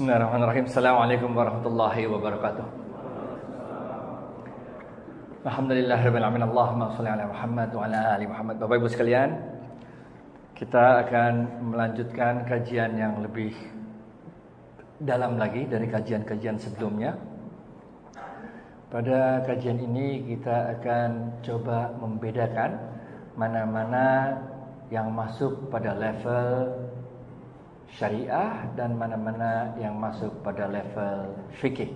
Bismillahirrahmanirrahim. Assalamualaikum warahmatullahi wabarakatuh. Alhamdulillahirabbil alamin. Allahumma shalli ala Muhammad wa ala ali Muhammad. Bapak Ibu sekalian, kita akan melanjutkan kajian yang lebih dalam lagi dari kajian-kajian sebelumnya. Pada kajian ini kita akan coba membedakan mana-mana yang masuk pada level syariah dan mana-mana yang masuk pada level fikih.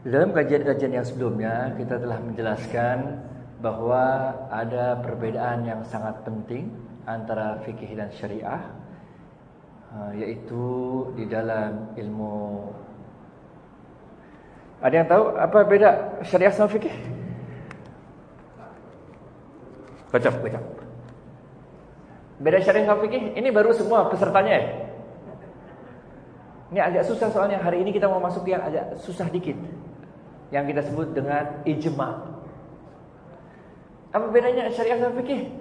Dalam kajian-kajian yang sebelumnya kita telah menjelaskan bahwa ada perbedaan yang sangat penting antara fikih dan syariah yaitu di dalam ilmu Ada yang tahu apa beda syariah sama fikih? Kocok, kocok. Beda syariah sama fikih, ini baru semua pesertanya ya? Ini agak susah soalnya hari ini kita mau masuk yang agak susah dikit. Yang kita sebut dengan ijma. Apa bedanya syariah sama fikih?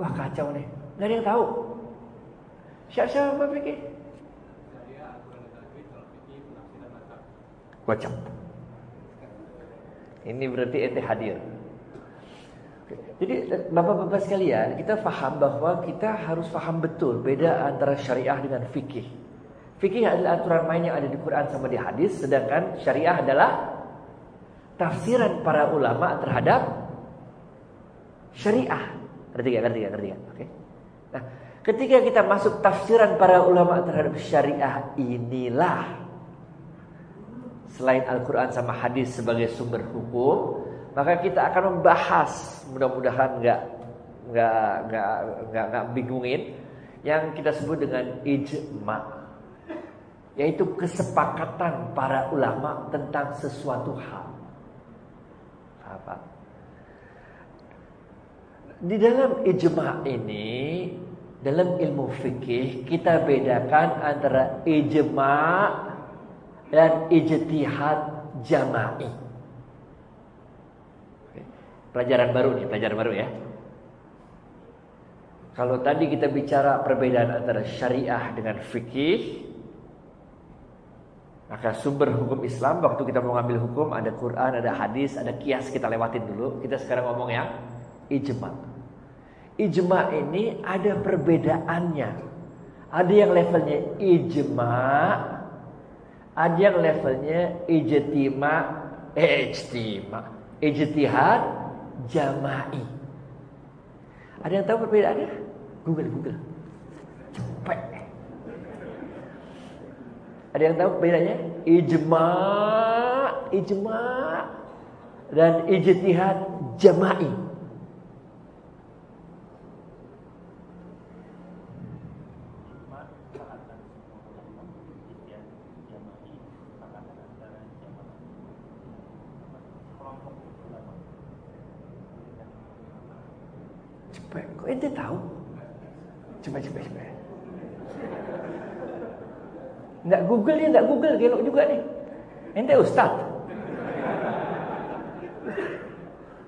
Wah kacau nih, nggak ada yang tahu. Syariah sama fikih? Kocok. Ini berarti ente hadir. Jadi bapak-bapak sekalian, kita faham bahwa kita harus faham betul beda antara syariah dengan fikih. Fikih adalah aturan main yang ada di Quran sama di hadis, sedangkan syariah adalah tafsiran para ulama terhadap syariah. Ngerti gak? Ngerti gak? Ngerti gak? Oke. Nah, ketika kita masuk tafsiran para ulama terhadap syariah inilah selain Al-Quran sama hadis sebagai sumber hukum, maka kita akan membahas mudah-mudahan nggak nggak nggak nggak nggak bingungin yang kita sebut dengan ijma yaitu kesepakatan para ulama tentang sesuatu hal. Apa? Di dalam ijma ini dalam ilmu fikih kita bedakan antara ijma dan ijtihad jama'i Pelajaran baru nih, pelajaran baru ya. Kalau tadi kita bicara perbedaan antara syariah dengan fikih, maka sumber hukum Islam waktu kita mau ngambil hukum ada Quran, ada hadis, ada kias kita lewatin dulu. Kita sekarang ngomong yang ijma. Ijma ini ada perbedaannya. Ada yang levelnya ijma, ada yang levelnya ijtima, ijtima, ijtihad, jama'i. Ada yang tahu perbedaannya? Google, Google. Cepat. Ada yang tahu bedanya? Ijma, ijma dan ijtihad jama'i. Kok ente tahu? Coba coba coba. Enggak Google dia enggak Google gelok juga nih. Ente ustaz.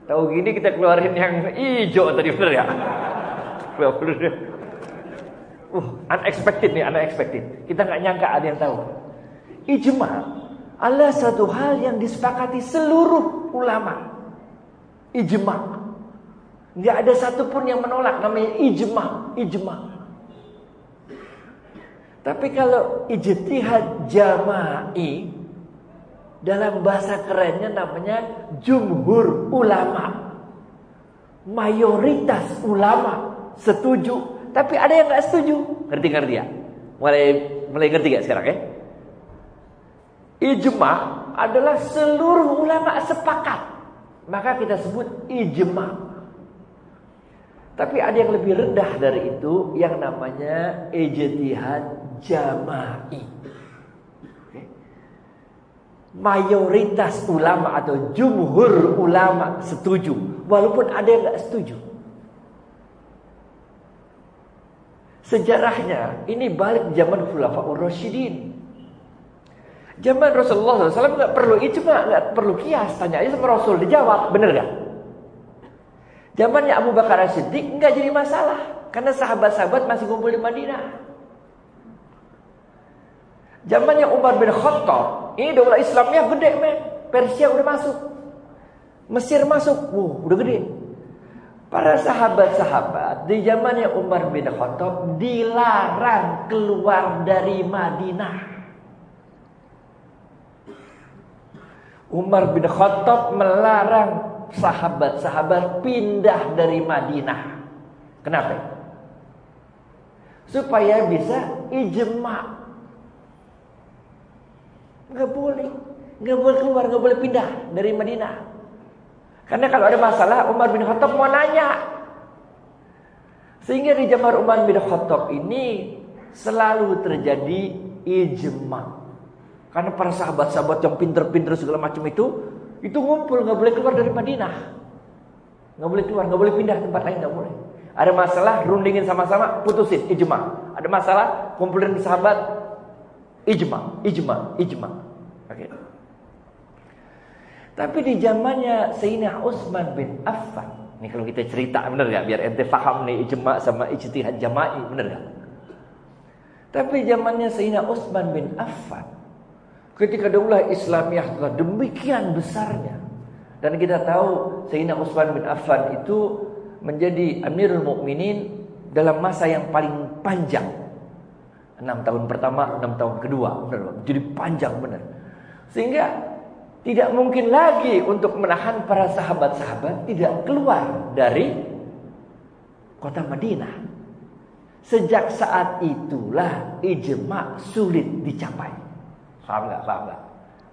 Tahu gini kita keluarin yang hijau tadi bener ya. Uh, unexpected nih, unexpected. Kita nggak nyangka ada yang tahu. Ijma adalah satu hal yang disepakati seluruh ulama. Ijma Nggak ada satupun yang menolak namanya ijma, ijma. Tapi kalau ijtihad jama'i dalam bahasa kerennya namanya jumhur ulama. Mayoritas ulama setuju, tapi ada yang nggak setuju. Ngerti-ngerti ya? Mulai mulai ngerti gak sekarang ya? Ijma adalah seluruh ulama sepakat. Maka kita sebut ijma. Tapi ada yang lebih rendah dari itu yang namanya ijtihad jama'i. Mayoritas ulama atau jumhur ulama setuju, walaupun ada yang nggak setuju. Sejarahnya ini balik zaman Khulafaur Rasyidin. Zaman Rasulullah SAW nggak perlu ijma, nggak perlu kias, tanya aja sama Rasul dijawab, bener gak? Zamannya Abu Bakar As-Siddiq enggak jadi masalah karena sahabat-sahabat masih kumpul di Madinah. Zamannya Umar bin Khattab, ini daulah Islamnya gede men. Persia udah masuk. Mesir masuk. Wow, udah gede. Para sahabat-sahabat di zamannya Umar bin Khattab dilarang keluar dari Madinah. Umar bin Khattab melarang sahabat-sahabat pindah dari Madinah. Kenapa? Supaya bisa ijma. Gak boleh, gak boleh keluar, gak boleh pindah dari Madinah. Karena kalau ada masalah Umar bin Khattab mau nanya. Sehingga di zaman Umar bin Khattab ini selalu terjadi ijma. Karena para sahabat-sahabat yang pinter-pinter segala macam itu itu ngumpul nggak boleh keluar dari Madinah. Nggak boleh keluar, nggak boleh pindah tempat lain nggak boleh. Ada masalah rundingin sama-sama putusin ijma. Ada masalah kumpulin sahabat ijma, ijma, ijma. Oke. Okay. Tapi di zamannya Sayyidina Utsman bin Affan. Ini kalau kita cerita benar gak? Biar ente faham nih ijma sama ijtihad jama'i benar gak? Tapi zamannya Sayyidina Utsman bin Affan. Ketika daulah Islamiyah telah demikian besarnya. Dan kita tahu Sayyidina Utsman bin Affan itu menjadi Amirul Mukminin dalam masa yang paling panjang. Enam tahun pertama, enam tahun kedua, benar, jadi panjang benar. Sehingga tidak mungkin lagi untuk menahan para sahabat-sahabat tidak keluar dari kota Madinah. Sejak saat itulah ijma sulit dicapai. Paham nggak? Paham nggak?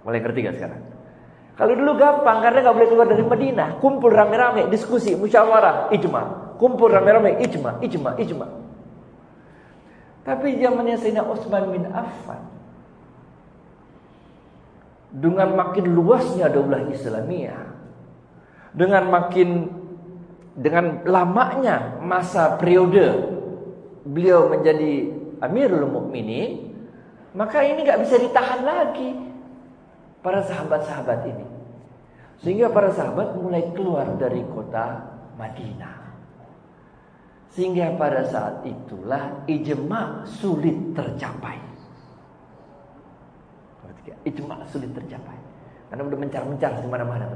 Mulai ngerti gak sekarang? Kalau dulu gampang karena nggak boleh keluar dari Madinah, kumpul rame-rame, diskusi, musyawarah, ijma, kumpul rame-rame, ijma, ijma, ijma. Tapi zamannya Sayyidina Utsman bin Affan, dengan makin luasnya daulah Islamiyah, dengan makin dengan lamanya masa periode beliau menjadi Amirul Mukminin, maka ini nggak bisa ditahan lagi para sahabat-sahabat ini. Sehingga para sahabat mulai keluar dari kota Madinah. Sehingga pada saat itulah ijma sulit tercapai ijma sulit tercapai. Karena udah mencar-mencar di mana-mana.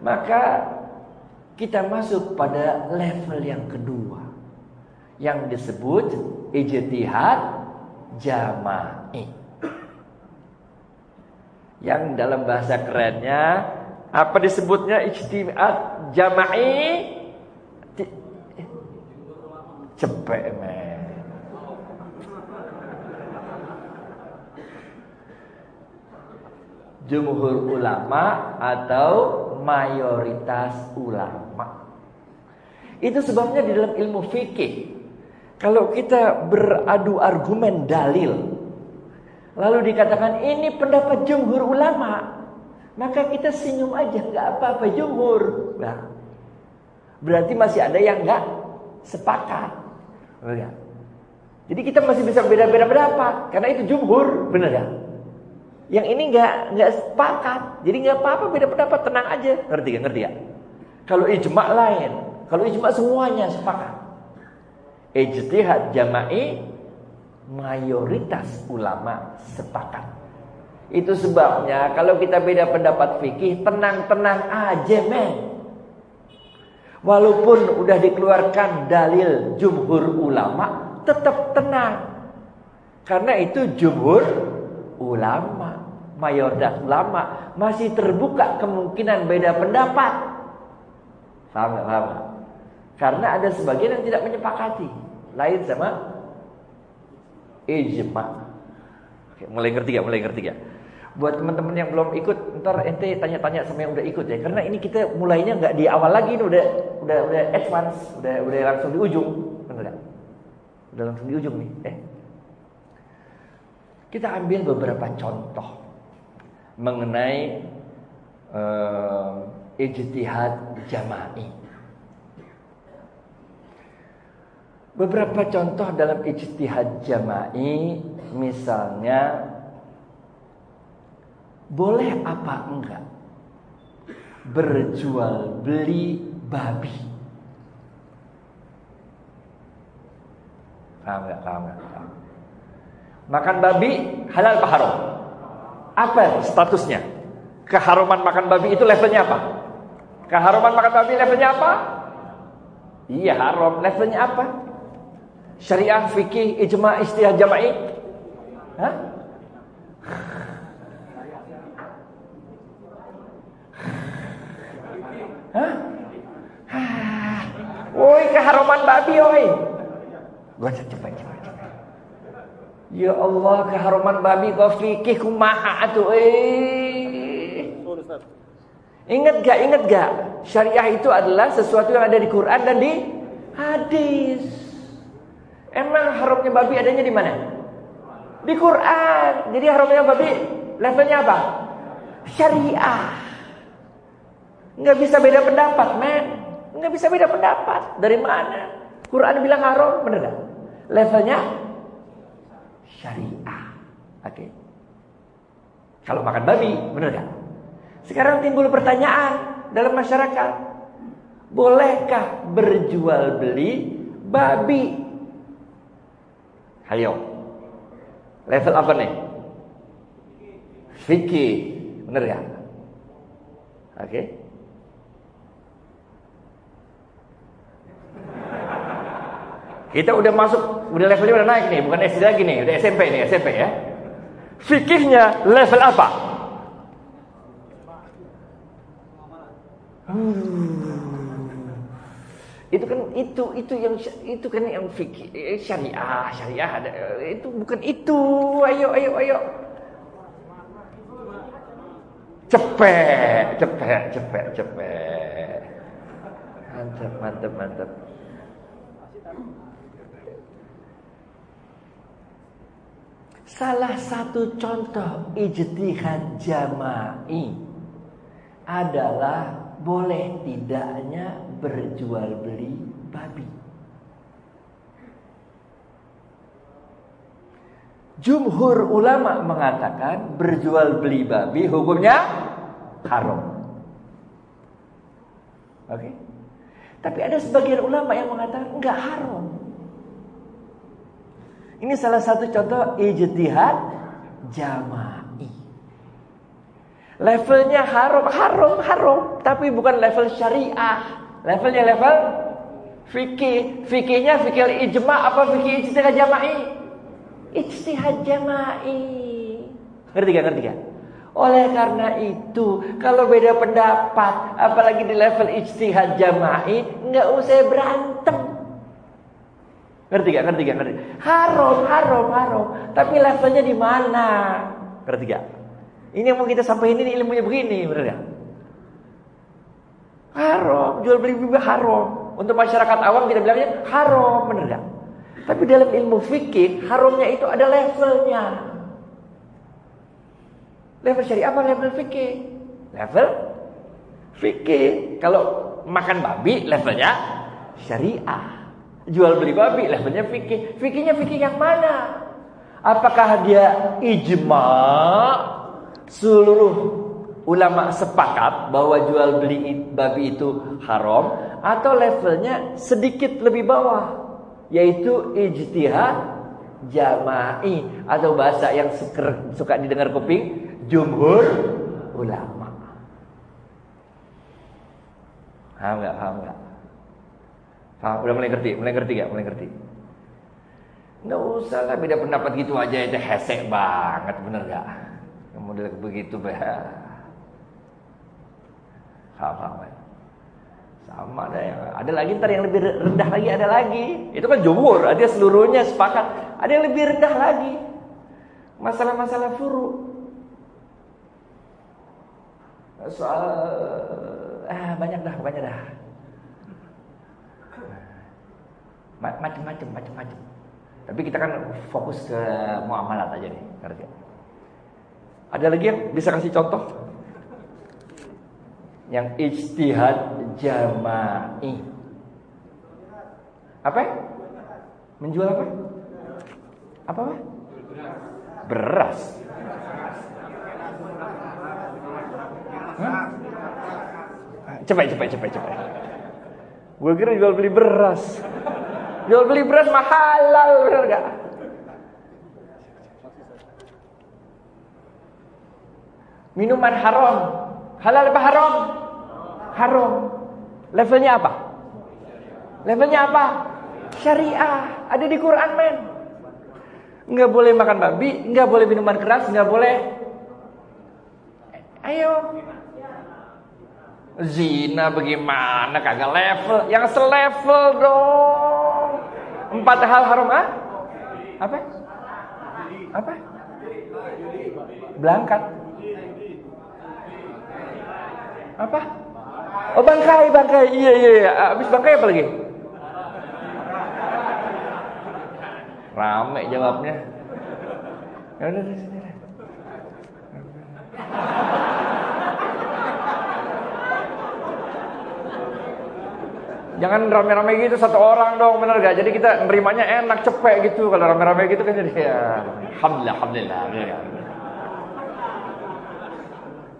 Maka kita masuk pada level yang kedua yang disebut ijtihad jama'i. Yang dalam bahasa kerennya apa disebutnya ijtihad jama'i? Cepet men. jumhur ulama atau mayoritas ulama. Itu sebabnya di dalam ilmu fikih kalau kita beradu argumen dalil lalu dikatakan ini pendapat jumhur ulama, maka kita senyum aja nggak apa-apa jumhur. Nah, berarti masih ada yang nggak sepakat. Jadi kita masih bisa beda-beda pendapat karena itu jumhur, benar ya? Yang ini nggak nggak sepakat. Jadi nggak apa-apa beda pendapat, tenang aja. Ngerti gak? Ngerti ya? Kalau ijma lain, kalau ijma semuanya sepakat. Ijtihad jama'i mayoritas ulama sepakat. Itu sebabnya kalau kita beda pendapat fikih, tenang-tenang aja men. Walaupun udah dikeluarkan dalil jumhur ulama, tetap tenang. Karena itu jumhur ulama mayoritas ulama masih terbuka kemungkinan beda pendapat. Paham gak? Karena ada sebagian yang tidak menyepakati. Lain sama ijma. Oke, mulai ngerti gak? Mulai ngerti gak? Buat teman-teman yang belum ikut, ntar ente tanya-tanya sama yang udah ikut ya. Karena ini kita mulainya nggak di awal lagi, ini udah udah udah advance, udah udah langsung di ujung, benar? Udah langsung di ujung nih. Eh, kita ambil beberapa contoh mengenai uh, ijtihad jama'i. Beberapa contoh dalam ijtihad jama'i misalnya boleh apa enggak berjual beli babi. Paham enggak? Paham enggak? Paham. Makan babi halal apa haram? Apa statusnya? Keharuman makan babi itu levelnya apa? Keharuman makan babi levelnya apa? Iya haram. Levelnya apa? Syariah, fikih, ijma, istihad jama'i? Hah? Hah? Woi keharuman babi oi. Gua cepat cepat cepat. Ya Allah keharuman babi kau fikih kumaha atuh eh. Ingat gak ingat gak syariah itu adalah sesuatu yang ada di Quran dan di hadis. Emang haramnya babi adanya di mana? Di Quran. Jadi haramnya babi levelnya apa? Syariah. Nggak bisa beda pendapat, men. Nggak bisa beda pendapat. Dari mana? Quran bilang haram, bener gak? Levelnya syariah. Oke. Okay. Kalau makan babi, bener gak? Sekarang timbul pertanyaan dalam masyarakat. Bolehkah berjual beli babi? Ayo. Level apa nih? Fikih. Bener gak? Oke. Okay. Kita udah masuk, udah levelnya udah naik nih, bukan SD lagi nih, udah SMP nih, SMP ya. Fikihnya level apa? Hmm. Itu kan itu itu yang itu kan yang fikih eh, syariah syariah ada itu bukan itu. Ayo ayo ayo. Cepet cepet cepet cepet. Mantap mantap mantap Salah satu contoh ijtihad jama'i adalah boleh tidaknya berjual beli babi. Jumhur ulama mengatakan berjual beli babi hukumnya haram. Oke. Okay? Tapi ada sebagian ulama yang mengatakan enggak haram. Ini salah satu contoh ijtihad jama'i. Levelnya haram, haram, haram, tapi bukan level syariah. Levelnya level fikih. Fikihnya fikih ijma apa fikih ijtihad jama'i? Ijtihad jama'i. Ngerti gak? Ngerti gak? Oleh karena itu, kalau beda pendapat, apalagi di level ijtihad jama'i, nggak usah berantem. Ngerti gak? Ngerti gak? Ngerti. Haram, haram, haram. Tapi levelnya di mana? Ngerti gak? Ini yang mau kita sampaikan ini ilmunya begini, benar gak? Haram, jual beli bibit haram. Untuk masyarakat awam kita bilangnya haram, benar gak? Tapi dalam ilmu fikih, haramnya itu ada levelnya. Level syariah apa level fikih? Level fikih. Kalau makan babi levelnya syariah. Jual beli babi levelnya fikih. Fikihnya fikih yang mana? Apakah dia ijma seluruh ulama sepakat bahwa jual beli babi itu haram atau levelnya sedikit lebih bawah yaitu ijtihad jama'i atau bahasa yang suka, didengar kuping jumhur ulama. Paham enggak? Paham enggak? Ah, udah mulai ngerti, mulai ngerti gak? Mulai ngerti. Nggak usah lah beda pendapat gitu aja itu hesek banget bener gak? Model begitu bah. Sama, sama ada yang ada lagi ntar yang lebih rendah lagi ada lagi. Itu kan jumhur, ada seluruhnya sepakat. Ada yang lebih rendah lagi. Masalah-masalah furu. Soal ah banyak dah, banyak dah. macam-macam macam-macam tapi kita kan fokus ke muamalat aja nih ngerti ada lagi yang bisa kasih contoh yang ijtihad jama'i. Apa? Menjual apa? Apa, Pak? Beras. Hah? Ah, cepat, cepat, cepat, cepat. Gue kira jual beli beras. Jual beli beras mahal, halal, bener? Minuman haram Halal apa haram? Haram. Levelnya apa? Levelnya apa? Syariah. Ada di Quran men. Enggak boleh makan babi, enggak boleh minuman keras, enggak boleh. Ayo. Zina bagaimana kagak level? Yang selevel dong. Empat hal haram ah? Apa? Apa? Belangkat. Apa? Oh bangkai, bangkai. Iya, iya, iya. Habis bangkai apa lagi? Rame jawabnya. Ya udah, udah. Jangan rame-rame gitu satu orang dong, bener gak? Jadi kita nerimanya enak, cepet gitu. Kalau rame-rame gitu kan jadi ya, alhamdulillah, alhamdulillah.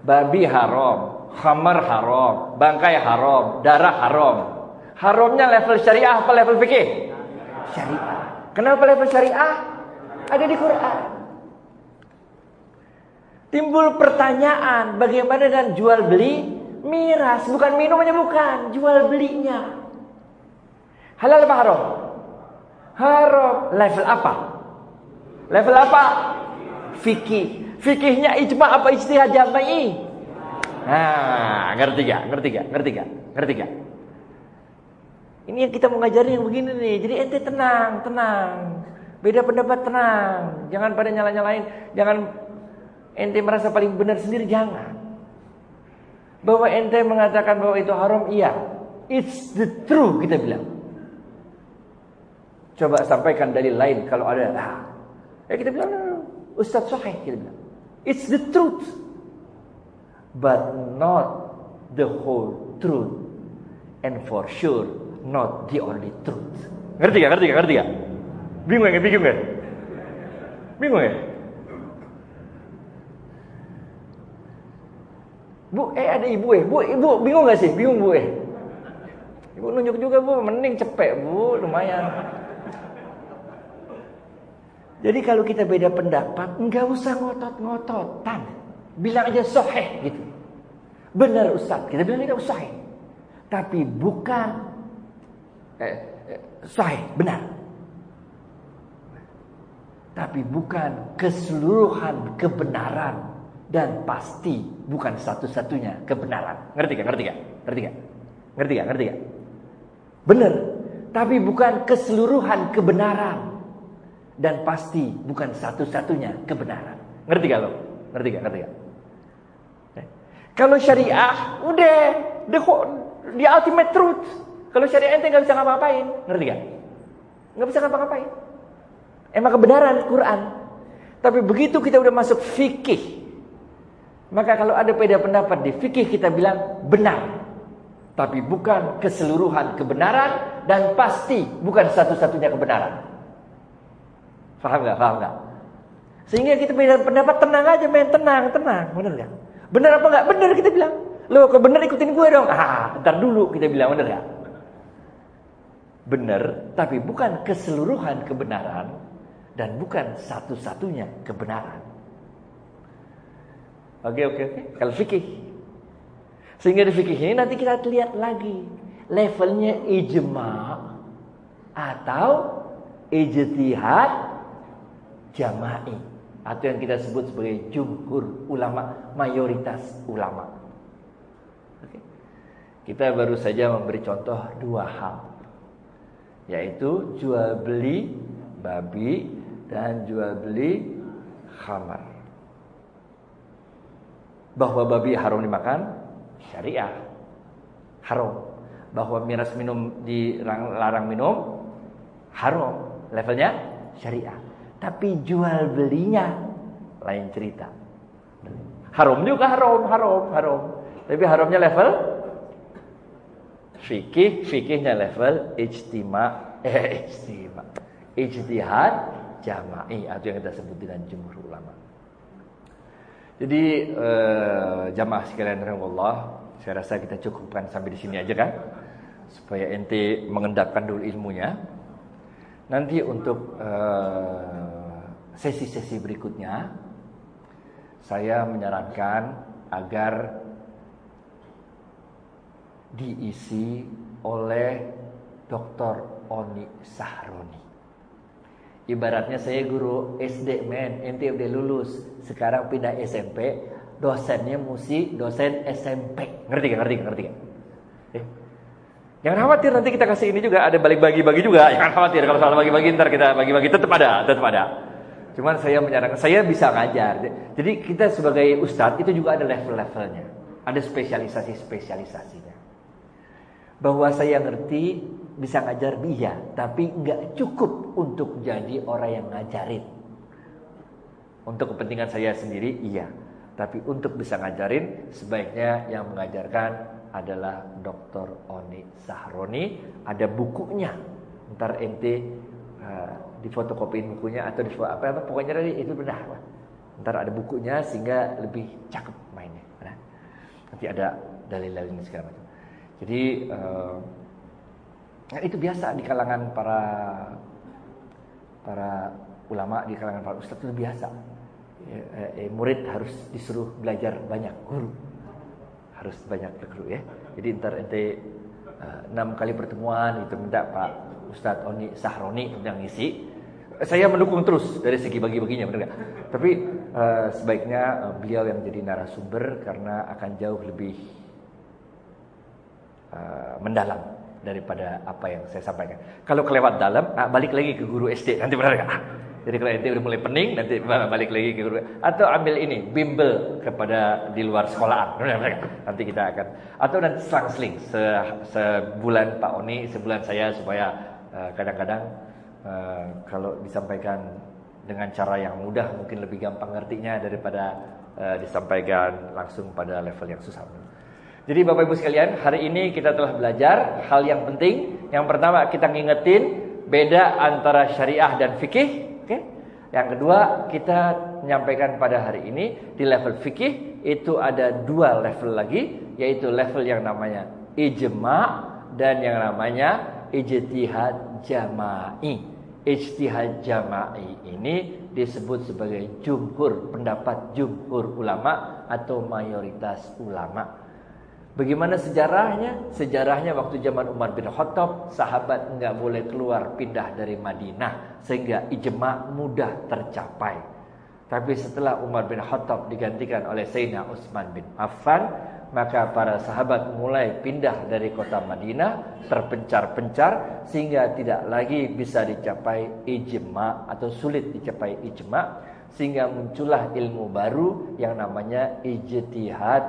Babi haram, khamar haram, bangkai haram, darah haram. Haramnya level syariah apa level fikih? Syariah. Kenapa level syariah? Ada di Quran. Timbul pertanyaan, bagaimana dengan jual beli miras? Bukan minumannya bukan, jual belinya. Halal apa haram? Haram. Level apa? Level apa? Fikih. Fikihnya ijma apa ijtihad jama'i? Nah, ngerti gak? Ngerti gak? Ngerti gak? Ngerti gak? Ini yang kita mau ngajarin yang begini nih. Jadi ente tenang, tenang. Beda pendapat tenang. Jangan pada nyala-nyalain. Jangan ente merasa paling benar sendiri. Jangan. Bahwa ente mengatakan bahwa itu haram, iya. It's the truth kita bilang. Coba sampaikan dalil lain kalau ada. Nah, ya kita bilang, Ustaz Sahih kita bilang. It's the truth. But not the whole truth. And for sure not the only truth. Ngerti gak? Ngerti gak? Ngerti gak? Bingung gak? Bingung gak? Bingung ya? Bu, eh ada ibu eh. Bu, ibu bingung gak sih? Bingung bu eh. Ibu nunjuk juga bu, mending cepet bu, lumayan. Jadi kalau kita beda pendapat, nggak usah ngotot-ngototan. Bilang aja soheh gitu. Benar Ustaz, kita bilang itu soheh. Tapi bukan eh, eh, sahih, benar. Tapi bukan keseluruhan kebenaran dan pasti bukan satu-satunya kebenaran. Ngerti gak? Ngerti gak? Ngerti gak? Ngerti gak? Ngerti gak? Benar. Tapi bukan keseluruhan kebenaran dan pasti bukan satu-satunya kebenaran. Ngerti gak lo? Ngerti gak? Ngerti gak? Kalau syariah, udah the, the ultimate truth. Kalau syariah ente nggak bisa ngapa-ngapain, ngerti gak? Nggak bisa ngapa-ngapain. Emang kebenaran Quran. Tapi begitu kita udah masuk fikih, maka kalau ada beda pendapat di fikih kita bilang benar. Tapi bukan keseluruhan kebenaran dan pasti bukan satu-satunya kebenaran. Faham nggak? Faham nggak? Sehingga kita beda pendapat tenang aja main tenang, tenang, benar nggak? Benar apa nggak? Benar kita bilang. Lo kalau benar ikutin gue dong. Ah, ntar dulu kita bilang benar nggak? benar, tapi bukan keseluruhan kebenaran dan bukan satu-satunya kebenaran. Oke, oke, oke. Kalau fikih. Sehingga di fikih ini nanti kita lihat lagi levelnya ijma atau ijtihad jama'i atau yang kita sebut sebagai jumhur ulama, mayoritas ulama. Oke. Kita baru saja memberi contoh dua hal yaitu jual beli babi dan jual beli khamar. Bahwa babi haram dimakan syariah. Haram. Bahwa miras minum dilarang minum haram. Levelnya syariah. Tapi jual belinya lain cerita. Haram juga haram, haram, haram. Tapi haramnya level Fikih, fikihnya level ijtima, eh ijtima. Ijtihad jama'i atau yang kita sebut dengan jumhur ulama. Jadi eh, jamaah sekalian Allah, saya rasa kita cukupkan sampai di sini aja kan, supaya ente mengendapkan dulu ilmunya. Nanti untuk eh, sesi-sesi berikutnya, saya menyarankan agar diisi oleh Dr. Oni Sahroni. Ibaratnya saya guru SD men, ente udah lulus, sekarang pindah SMP, dosennya mesti dosen SMP. Ngerti gak? Ngerti gak? Ngerti gak? Eh. Jangan khawatir nanti kita kasih ini juga ada balik bagi-bagi juga. Jangan khawatir kalau soal bagi-bagi ntar kita bagi-bagi tetap ada, tetap ada. Cuman saya menyarankan saya bisa ngajar. Jadi kita sebagai ustadz itu juga ada level-levelnya. Ada spesialisasi-spesialisasinya bahwa saya ngerti bisa ngajar dia, tapi nggak cukup untuk jadi orang yang ngajarin. Untuk kepentingan saya sendiri, iya. Tapi untuk bisa ngajarin, sebaiknya yang mengajarkan adalah Dr. Oni Sahroni. Ada bukunya. Ntar ente uh, difotokopiin bukunya atau di apa apa pokoknya tadi itu benar. Ntar ada bukunya sehingga lebih cakep mainnya. Nah, nanti ada dalil-dalilnya segala macam. Jadi uh, itu biasa di kalangan para para ulama di kalangan para ustadz itu biasa. Ya, eh, murid harus disuruh belajar banyak guru harus banyak guru ya. Jadi ntar ente uh, enam kali pertemuan itu minta Pak Ustadz Oni Sahroni yang ngisi. Saya mendukung terus dari segi bagi-baginya benar gak? Tapi uh, sebaiknya uh, beliau yang jadi narasumber karena akan jauh lebih uh, mendalam daripada apa yang saya sampaikan. Kalau kelewat dalam, ah, balik lagi ke guru SD nanti benar gak? Jadi kalau ente udah mulai pening, nanti balik lagi ke guru. Atau ambil ini, bimbel kepada di luar sekolahan. Nanti kita akan. Atau nanti selang-seling. Se, sebulan Pak Oni, sebulan saya supaya kadang-kadang uh, uh, kalau disampaikan dengan cara yang mudah, mungkin lebih gampang ngertinya daripada uh, disampaikan langsung pada level yang susah. Jadi Bapak Ibu sekalian, hari ini kita telah belajar hal yang penting. Yang pertama kita ngingetin beda antara syariah dan fikih. Oke? Yang kedua kita menyampaikan pada hari ini di level fikih itu ada dua level lagi, yaitu level yang namanya ijma dan yang namanya ijtihad jama'i. Ijtihad jama'i ini disebut sebagai jumhur pendapat jumhur ulama atau mayoritas ulama. Bagaimana sejarahnya? Sejarahnya waktu zaman Umar bin Khattab, sahabat enggak boleh keluar pindah dari Madinah sehingga ijma mudah tercapai. Tapi setelah Umar bin Khattab digantikan oleh Sayyidina Utsman bin Affan, maka para sahabat mulai pindah dari kota Madinah, terpencar-pencar sehingga tidak lagi bisa dicapai ijma atau sulit dicapai ijma sehingga muncullah ilmu baru yang namanya ijtihad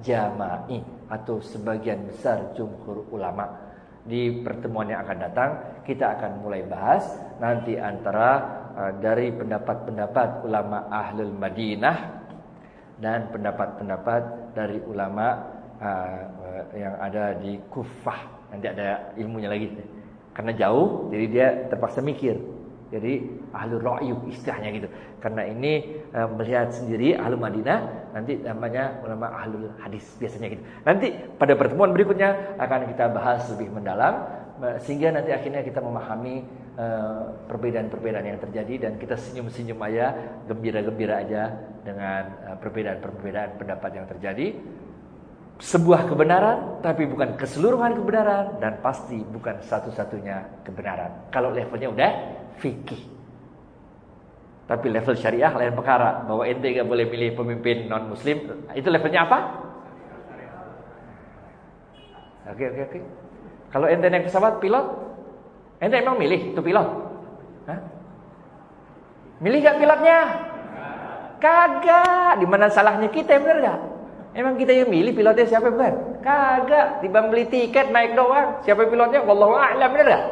jama'i atau sebagian besar jumhur ulama. Di pertemuan yang akan datang kita akan mulai bahas nanti antara dari pendapat-pendapat ulama Ahlul Madinah dan pendapat-pendapat dari ulama uh, yang ada di Kufah. Nanti ada ilmunya lagi. Karena jauh jadi dia terpaksa mikir jadi ahlu ra'yu istilahnya gitu. Karena ini uh, melihat sendiri ahlu Madinah, nanti namanya ulama ahlu hadis biasanya gitu. Nanti pada pertemuan berikutnya akan kita bahas lebih mendalam sehingga nanti akhirnya kita memahami eh, perbedaan-perbedaan uh, yang terjadi dan kita senyum-senyum aja, gembira-gembira aja dengan uh, perbedaan-perbedaan pendapat yang terjadi. Sebuah kebenaran tapi bukan keseluruhan kebenaran dan pasti bukan satu-satunya kebenaran. Kalau levelnya udah fikih. Tapi level syariah lain perkara. Bahwa ente gak boleh pilih pemimpin non muslim. Itu levelnya apa? Oke oke oke. Kalau ente naik pesawat pilot, ente emang milih itu pilot? Hah? Milih gak pilotnya? Kagak. Di mana salahnya kita bener gak? Emang kita yang milih pilotnya siapa bukan? Kagak. Tiba beli tiket naik doang. Siapa pilotnya? Wallahu a'lam bener gak?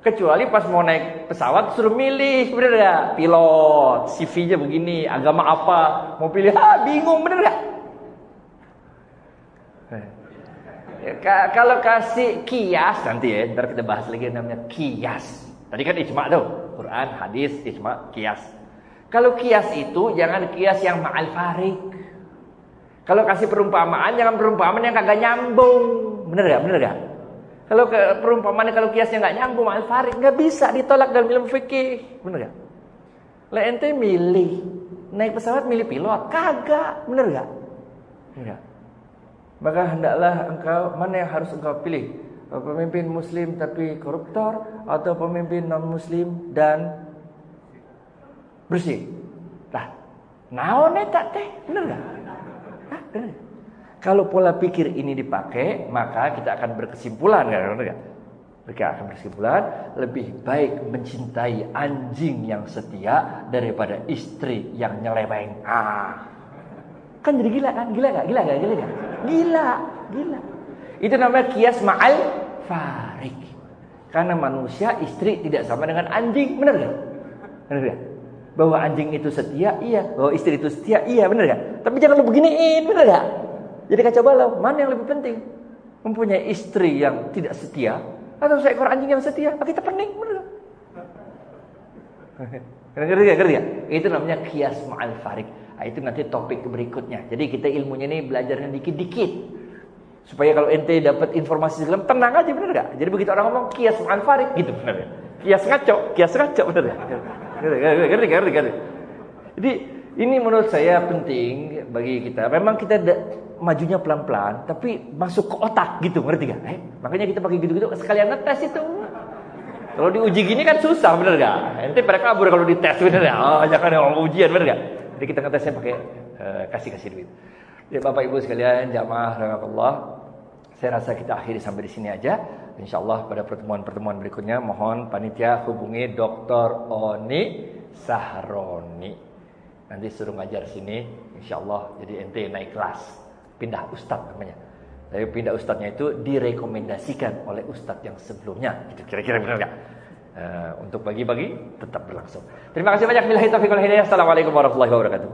Kecuali pas mau naik pesawat suruh milih, bener gak? Pilot, CV-nya begini, agama apa, mau pilih, ah bingung, bener gak? Ya, kalau kasih kias nanti ya, ntar kita bahas lagi namanya kias. Tadi kan ijma tuh, Quran, hadis, ijma, kias. Kalau kias itu jangan kias yang ma'al farik. Kalau kasih perumpamaan jangan perumpamaan yang kagak nyambung. Bener gak? Bener gak? Kalau perumpamaan kalau kiasnya nggak nyambung al farid nggak bisa ditolak dalam ilmu fikih, benar nggak? Lah milih naik pesawat milih pilot. Kagak, bener gak? Enggak. Maka hendaklah engkau mana yang harus engkau pilih? Pemimpin muslim tapi koruptor atau pemimpin non muslim dan bersih? Lah, naon tak teh? Bener gak? Hah, bener. Kalau pola pikir ini dipakai, maka kita akan berkesimpulan kan, bener? Mereka akan berkesimpulan lebih baik mencintai anjing yang setia daripada istri yang nyeleweng. Ah. Kan jadi gila kan? Gila gak? Gila gak? Gila gak? Gila, gila. Itu namanya kias ma'al farik. Karena manusia istri tidak sama dengan anjing, benar gak? Benar gak? Bahwa anjing itu setia, iya. Bahwa istri itu setia, iya, benar gak? Tapi jangan lu beginiin, benar gak? Jadi kacau balau, mana yang lebih penting? Mempunyai istri yang tidak setia atau seekor anjing yang setia? Ah, kita pening, benar gak? Ngerti gak? Ngerti gak? Itu namanya kias ma'al farik. Nah, itu nanti topik berikutnya. Jadi kita ilmunya ini belajarnya dikit-dikit. Supaya kalau ente dapat informasi segala tenang aja bener gak? Jadi begitu orang ngomong kias ma'al farik gitu bener ya. Kias ngaco, kias ngaco bener ya. Ngerti, ngerti, ngerti. Jadi ini menurut saya penting bagi kita. Memang kita majunya pelan-pelan, tapi masuk ke otak gitu, ngerti gak? Eh, makanya kita pakai gitu-gitu sekalian ngetes itu. Kalau diuji gini kan susah, bener gak? Ente pada kabur kalau dites, bener ya? Oh, jangan ngomong ujian, bener gak? Jadi kita ngetesnya pakai uh, kasih-kasih duit. Ya Bapak Ibu sekalian, jamaah rahmatullah. Saya rasa kita akhiri sampai di sini aja. Insya Allah pada pertemuan-pertemuan berikutnya mohon panitia hubungi Dr. Oni Sahroni. Nanti suruh ngajar sini, insya Allah jadi ente naik kelas, pindah ustadz namanya. Tapi pindah ustadznya itu direkomendasikan oleh ustadz yang sebelumnya. Itu kira-kira benar nggak? Uh, untuk bagi-bagi tetap berlangsung. Terima kasih banyak. Assalamualaikum warahmatullahi wabarakatuh.